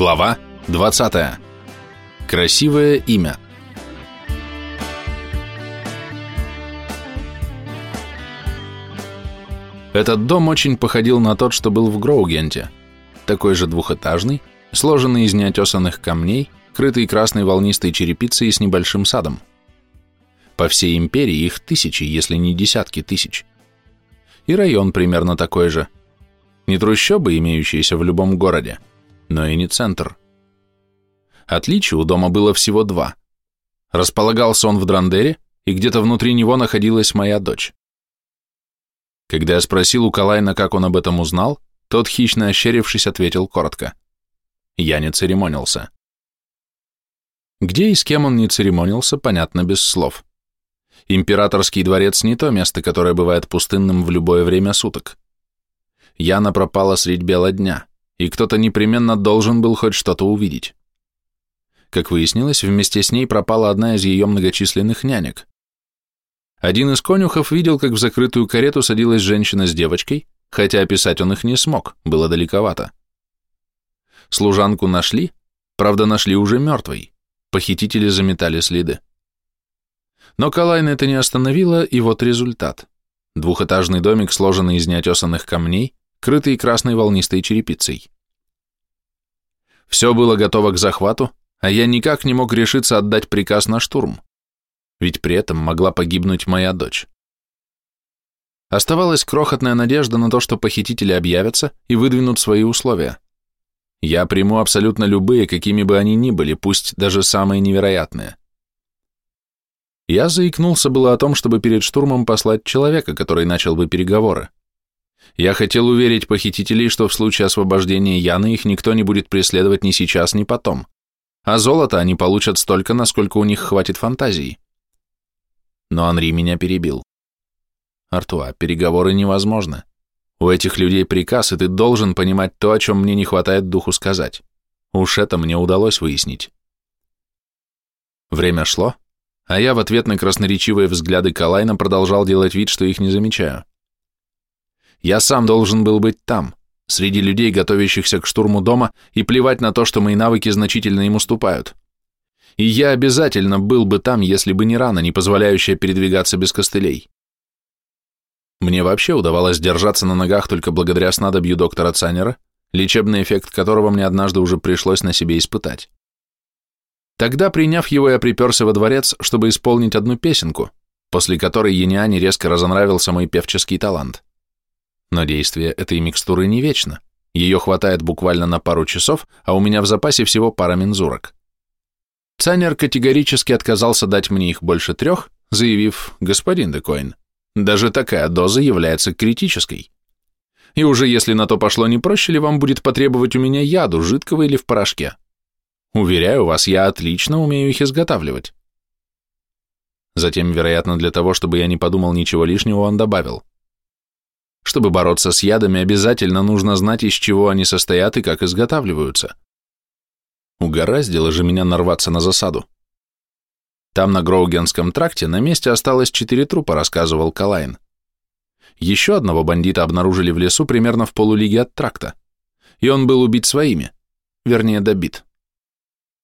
Глава 20. Красивое имя. Этот дом очень походил на тот, что был в Гроугенте. Такой же двухэтажный, сложенный из неотесанных камней, крытый красной волнистой черепицей с небольшим садом. По всей империи их тысячи, если не десятки тысяч. И район примерно такой же. Не трущобы, имеющиеся в любом городе, но и не центр. Отличий у дома было всего два. Располагался он в Драндере, и где-то внутри него находилась моя дочь. Когда я спросил у Калайна, как он об этом узнал, тот, хищно ощерившись, ответил коротко. Я не церемонился. Где и с кем он не церемонился, понятно без слов. Императорский дворец не то место, которое бывает пустынным в любое время суток. Яна пропала средь бела дня и кто-то непременно должен был хоть что-то увидеть. Как выяснилось, вместе с ней пропала одна из ее многочисленных нянек. Один из конюхов видел, как в закрытую карету садилась женщина с девочкой, хотя описать он их не смог, было далековато. Служанку нашли, правда, нашли уже мертвой, похитители заметали следы. Но Калайна это не остановило, и вот результат. Двухэтажный домик, сложенный из неотесанных камней, крытый красной волнистой черепицей. Все было готово к захвату, а я никак не мог решиться отдать приказ на штурм, ведь при этом могла погибнуть моя дочь. Оставалась крохотная надежда на то, что похитители объявятся и выдвинут свои условия. Я приму абсолютно любые, какими бы они ни были, пусть даже самые невероятные. Я заикнулся было о том, чтобы перед штурмом послать человека, который начал бы переговоры. Я хотел уверить похитителей, что в случае освобождения Яны их никто не будет преследовать ни сейчас, ни потом. А золото они получат столько, насколько у них хватит фантазии. Но Анри меня перебил. Артуа, переговоры невозможны. У этих людей приказ, и ты должен понимать то, о чем мне не хватает духу сказать. Уж это мне удалось выяснить. Время шло, а я в ответ на красноречивые взгляды Калайна продолжал делать вид, что их не замечаю. Я сам должен был быть там, среди людей, готовящихся к штурму дома, и плевать на то, что мои навыки значительно им уступают. И я обязательно был бы там, если бы не рана, не позволяющая передвигаться без костылей. Мне вообще удавалось держаться на ногах только благодаря снадобью доктора Цанера, лечебный эффект которого мне однажды уже пришлось на себе испытать. Тогда, приняв его, я приперся во дворец, чтобы исполнить одну песенку, после которой Ениане резко разонравился мой певческий талант. Но действие этой микстуры не вечно. Ее хватает буквально на пару часов, а у меня в запасе всего пара мензурок. Цанер категорически отказался дать мне их больше трех, заявив, господин Декоин, даже такая доза является критической. И уже если на то пошло, не проще ли вам будет потребовать у меня яду, жидкого или в порошке? Уверяю вас, я отлично умею их изготавливать. Затем, вероятно, для того, чтобы я не подумал ничего лишнего, он добавил. Чтобы бороться с ядами, обязательно нужно знать, из чего они состоят и как изготавливаются. Угораздило же меня нарваться на засаду. Там, на Гроугенском тракте, на месте осталось четыре трупа, рассказывал Калайн. Еще одного бандита обнаружили в лесу примерно в полулиге от тракта, и он был убит своими, вернее, добит.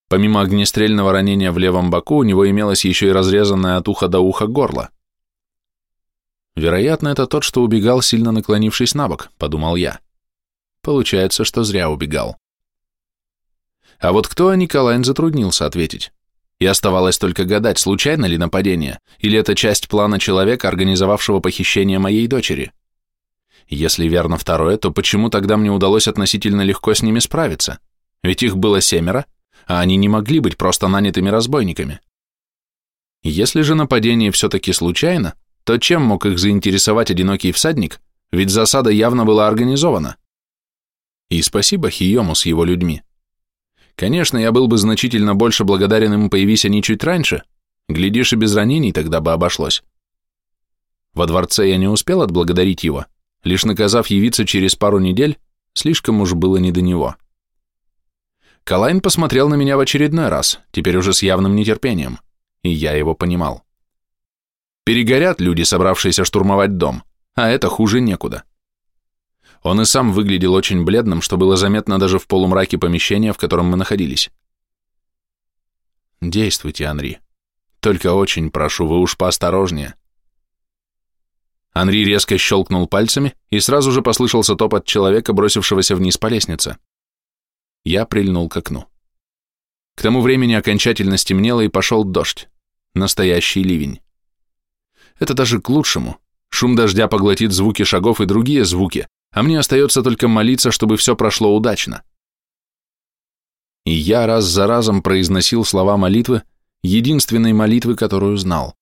Помимо огнестрельного ранения в левом боку, у него имелось еще и разрезанное от уха до уха горло. Вероятно, это тот, что убегал, сильно наклонившись на бок, подумал я. Получается, что зря убегал. А вот кто Николайн затруднился ответить. И оставалось только гадать, случайно ли нападение, или это часть плана человека, организовавшего похищение моей дочери. Если верно второе, то почему тогда мне удалось относительно легко с ними справиться? Ведь их было семеро, а они не могли быть просто нанятыми разбойниками. Если же нападение все-таки случайно, то чем мог их заинтересовать одинокий всадник, ведь засада явно была организована. И спасибо Хиему с его людьми. Конечно, я был бы значительно больше благодарен им, появись они чуть раньше, глядишь, и без ранений тогда бы обошлось. Во дворце я не успел отблагодарить его, лишь наказав явиться через пару недель, слишком уж было не до него. Калайн посмотрел на меня в очередной раз, теперь уже с явным нетерпением, и я его понимал. Перегорят люди, собравшиеся штурмовать дом, а это хуже некуда. Он и сам выглядел очень бледным, что было заметно даже в полумраке помещения, в котором мы находились. «Действуйте, Анри. Только очень прошу, вы уж поосторожнее». Анри резко щелкнул пальцами, и сразу же послышался топот человека, бросившегося вниз по лестнице. Я прильнул к окну. К тому времени окончательно стемнело и пошел дождь. Настоящий ливень. Это даже к лучшему. Шум дождя поглотит звуки шагов и другие звуки, а мне остается только молиться, чтобы все прошло удачно. И я раз за разом произносил слова молитвы, единственной молитвы, которую знал.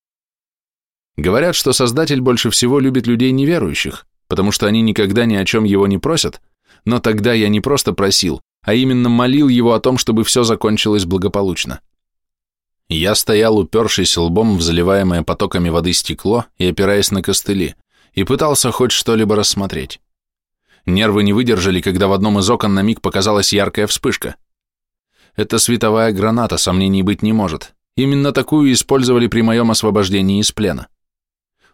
Говорят, что Создатель больше всего любит людей неверующих, потому что они никогда ни о чем его не просят, но тогда я не просто просил, а именно молил его о том, чтобы все закончилось благополучно. Я стоял, упершись лбом в заливаемое потоками воды стекло и опираясь на костыли, и пытался хоть что-либо рассмотреть. Нервы не выдержали, когда в одном из окон на миг показалась яркая вспышка. Это световая граната, сомнений быть не может. Именно такую использовали при моем освобождении из плена.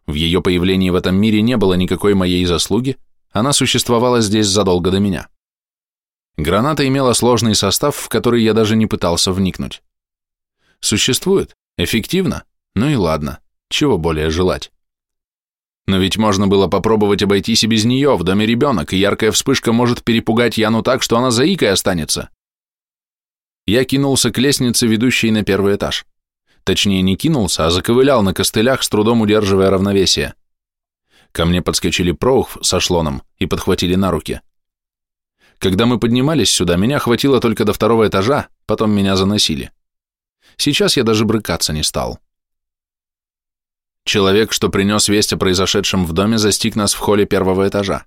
В ее появлении в этом мире не было никакой моей заслуги, она существовала здесь задолго до меня. Граната имела сложный состав, в который я даже не пытался вникнуть. Существует, эффективно, ну и ладно, чего более желать. Но ведь можно было попробовать обойтись и без нее, в доме ребенок, и яркая вспышка может перепугать Яну так, что она заикой останется. Я кинулся к лестнице, ведущей на первый этаж. Точнее, не кинулся, а заковылял на костылях, с трудом удерживая равновесие. Ко мне подскочили Проух со шлоном и подхватили на руки. Когда мы поднимались сюда, меня хватило только до второго этажа, потом меня заносили. Сейчас я даже брыкаться не стал. Человек, что принес весть о произошедшем в доме, застиг нас в холле первого этажа.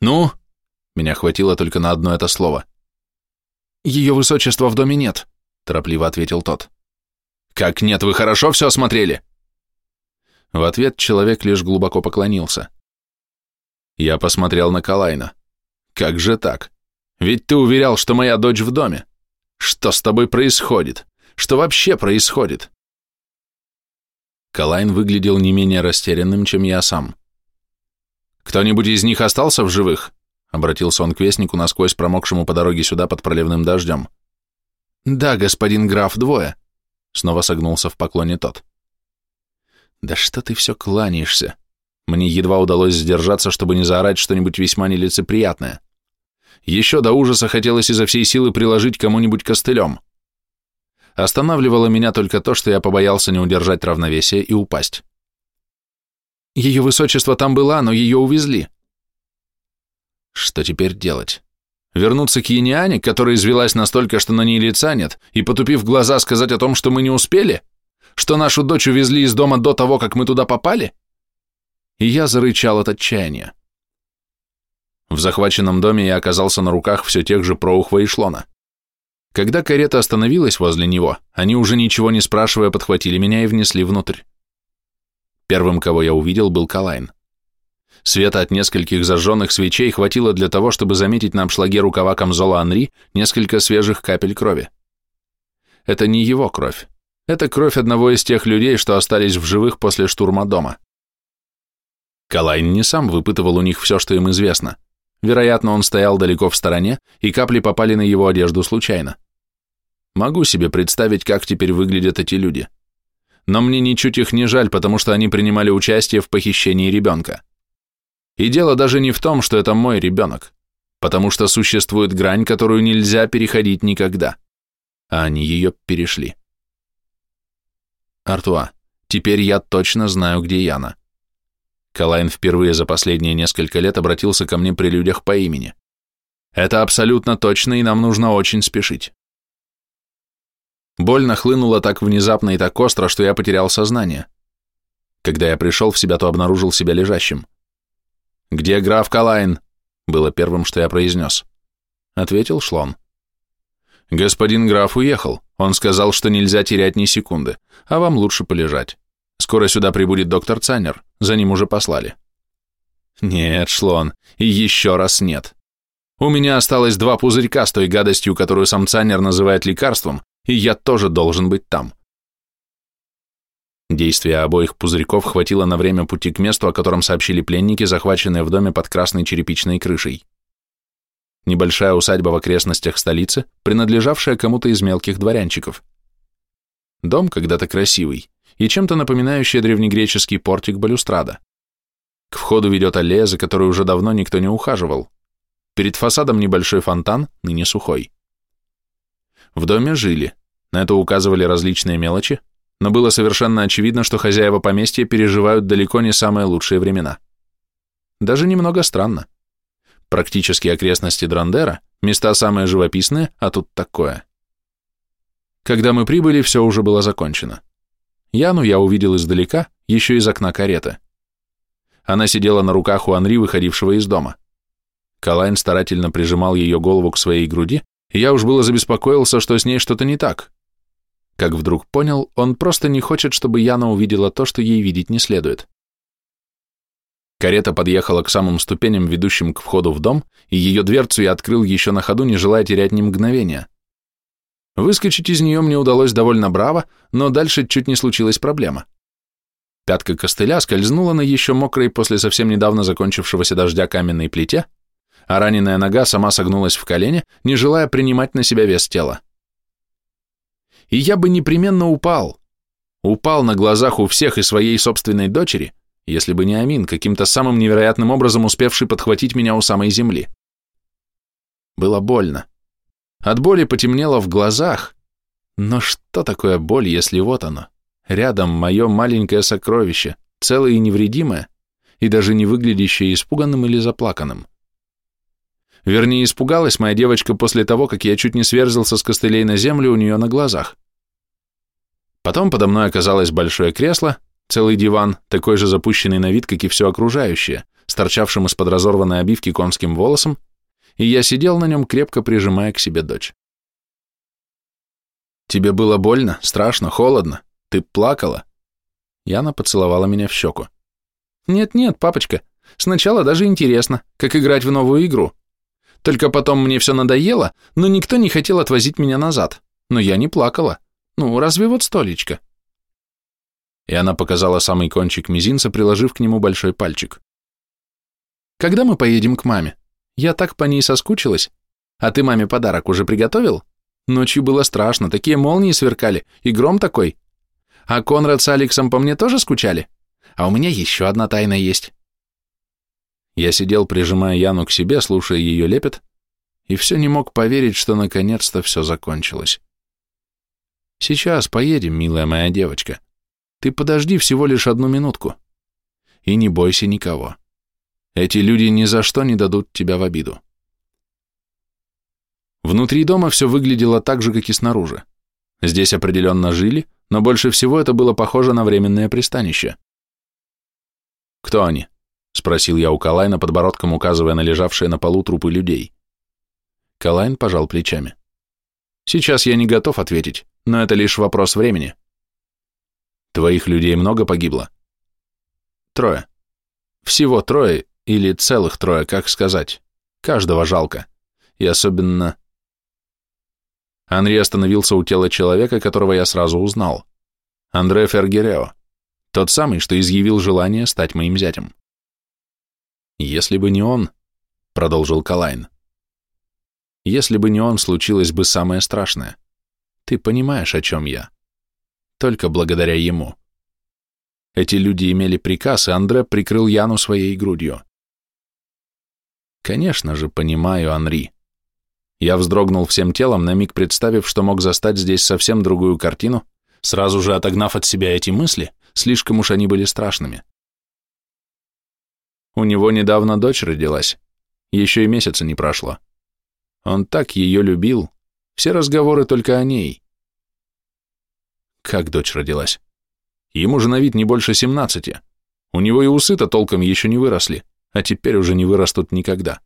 «Ну?» Меня хватило только на одно это слово. «Ее высочества в доме нет», — торопливо ответил тот. «Как нет, вы хорошо все осмотрели?» В ответ человек лишь глубоко поклонился. Я посмотрел на Калайна. «Как же так? Ведь ты уверял, что моя дочь в доме. Что с тобой происходит? Что вообще происходит?» Калайн выглядел не менее растерянным, чем я сам. «Кто-нибудь из них остался в живых?» — обратился он к вестнику, насквозь промокшему по дороге сюда под проливным дождем. «Да, господин граф, двое», — снова согнулся в поклоне тот. «Да что ты все кланяешься?» Мне едва удалось сдержаться, чтобы не заорать что-нибудь весьма нелицеприятное. Еще до ужаса хотелось изо всей силы приложить кому-нибудь костылем. Останавливало меня только то, что я побоялся не удержать равновесие и упасть. Ее высочество там была, но ее увезли. Что теперь делать? Вернуться к Яниане, которая извелась настолько, что на ней лица нет, и, потупив глаза, сказать о том, что мы не успели? Что нашу дочь увезли из дома до того, как мы туда попали? И я зарычал от отчаяния. В захваченном доме я оказался на руках все тех же Проухва и Шлона. Когда карета остановилась возле него, они уже ничего не спрашивая подхватили меня и внесли внутрь. Первым, кого я увидел, был Калайн. Света от нескольких зажженных свечей хватило для того, чтобы заметить на обшлаге рукава камзола Анри несколько свежих капель крови. Это не его кровь. Это кровь одного из тех людей, что остались в живых после штурма дома. Калайн не сам выпытывал у них все, что им известно. Вероятно, он стоял далеко в стороне, и капли попали на его одежду случайно. Могу себе представить, как теперь выглядят эти люди. Но мне ничуть их не жаль, потому что они принимали участие в похищении ребенка. И дело даже не в том, что это мой ребенок, потому что существует грань, которую нельзя переходить никогда. А они ее перешли. Артуа, теперь я точно знаю, где Яна. Калайн впервые за последние несколько лет обратился ко мне при людях по имени. Это абсолютно точно, и нам нужно очень спешить. Боль нахлынула так внезапно и так остро, что я потерял сознание. Когда я пришел в себя, то обнаружил себя лежащим. «Где граф Калайн?» — было первым, что я произнес. Ответил Шлон. «Господин граф уехал. Он сказал, что нельзя терять ни секунды, а вам лучше полежать. Скоро сюда прибудет доктор Цаннер, за ним уже послали. Нет, Шлон, и еще раз нет. У меня осталось два пузырька с той гадостью, которую сам называет лекарством, и я тоже должен быть там. Действия обоих пузырьков хватило на время пути к месту, о котором сообщили пленники, захваченные в доме под красной черепичной крышей. Небольшая усадьба в окрестностях столицы, принадлежавшая кому-то из мелких дворянчиков. Дом когда-то красивый и чем-то напоминающий древнегреческий портик балюстрада. К входу ведет аллея, за которой уже давно никто не ухаживал. Перед фасадом небольшой фонтан, ныне сухой. В доме жили, на это указывали различные мелочи, но было совершенно очевидно, что хозяева поместья переживают далеко не самые лучшие времена. Даже немного странно. Практически окрестности Драндера, места самые живописные, а тут такое. Когда мы прибыли, все уже было закончено. Яну я увидел издалека, еще из окна кареты. Она сидела на руках у Анри, выходившего из дома. Калайн старательно прижимал ее голову к своей груди, и я уж было забеспокоился, что с ней что-то не так. Как вдруг понял, он просто не хочет, чтобы Яна увидела то, что ей видеть не следует. Карета подъехала к самым ступеням, ведущим к входу в дом, и ее дверцу я открыл еще на ходу, не желая терять ни мгновения. Выскочить из нее мне удалось довольно браво, но дальше чуть не случилась проблема. Пятка костыля скользнула на еще мокрой после совсем недавно закончившегося дождя каменной плите, а раненая нога сама согнулась в колене, не желая принимать на себя вес тела и я бы непременно упал. Упал на глазах у всех и своей собственной дочери, если бы не Амин, каким-то самым невероятным образом успевший подхватить меня у самой земли. Было больно. От боли потемнело в глазах. Но что такое боль, если вот оно? Рядом мое маленькое сокровище, целое и невредимое, и даже не выглядящее испуганным или заплаканным. Вернее, испугалась моя девочка после того, как я чуть не сверзился с костылей на землю у нее на глазах. Потом подо мной оказалось большое кресло, целый диван, такой же запущенный на вид, как и все окружающее, с торчавшим из-под разорванной обивки конским волосом, и я сидел на нем, крепко прижимая к себе дочь. «Тебе было больно, страшно, холодно? Ты плакала?» Яна поцеловала меня в щеку. «Нет-нет, папочка, сначала даже интересно, как играть в новую игру. Только потом мне все надоело, но никто не хотел отвозить меня назад. Но я не плакала. Ну, разве вот столечко?» И она показала самый кончик мизинца, приложив к нему большой пальчик. «Когда мы поедем к маме? Я так по ней соскучилась. А ты маме подарок уже приготовил? Ночью было страшно, такие молнии сверкали, и гром такой. А Конрад с Алексом по мне тоже скучали? А у меня еще одна тайна есть». Я сидел, прижимая Яну к себе, слушая ее лепет, и все не мог поверить, что наконец-то все закончилось. Сейчас поедем, милая моя девочка. Ты подожди всего лишь одну минутку. И не бойся никого. Эти люди ни за что не дадут тебя в обиду. Внутри дома все выглядело так же, как и снаружи. Здесь определенно жили, но больше всего это было похоже на временное пристанище. «Кто они?» — спросил я у Калайна, подбородком указывая на лежавшие на полу трупы людей. Калайн пожал плечами. «Сейчас я не готов ответить но это лишь вопрос времени. Твоих людей много погибло? Трое. Всего трое или целых трое, как сказать. Каждого жалко. И особенно... Анри остановился у тела человека, которого я сразу узнал. Андре Фергерео. Тот самый, что изъявил желание стать моим зятем. Если бы не он, продолжил Калайн, если бы не он, случилось бы самое страшное. Ты понимаешь, о чем я. Только благодаря ему. Эти люди имели приказ, и Андре прикрыл Яну своей грудью. Конечно же, понимаю, Анри. Я вздрогнул всем телом, на миг представив, что мог застать здесь совсем другую картину, сразу же отогнав от себя эти мысли, слишком уж они были страшными. У него недавно дочь родилась, еще и месяца не прошло. Он так ее любил, все разговоры только о ней. Как дочь родилась? Ему же на вид не больше семнадцати. У него и усы-то толком еще не выросли, а теперь уже не вырастут никогда.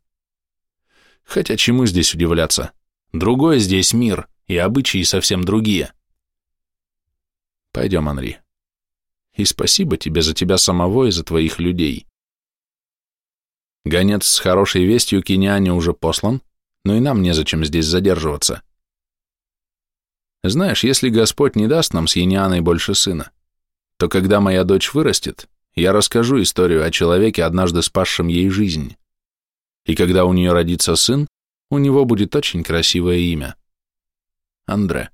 Хотя чему здесь удивляться? Другой здесь мир, и обычаи совсем другие. Пойдем, Анри. И спасибо тебе за тебя самого и за твоих людей. Гонец с хорошей вестью Киниане уже послан, но и нам незачем здесь задерживаться. Знаешь, если Господь не даст нам с Янианой больше сына, то когда моя дочь вырастет, я расскажу историю о человеке, однажды спасшем ей жизнь. И когда у нее родится сын, у него будет очень красивое имя. Андре.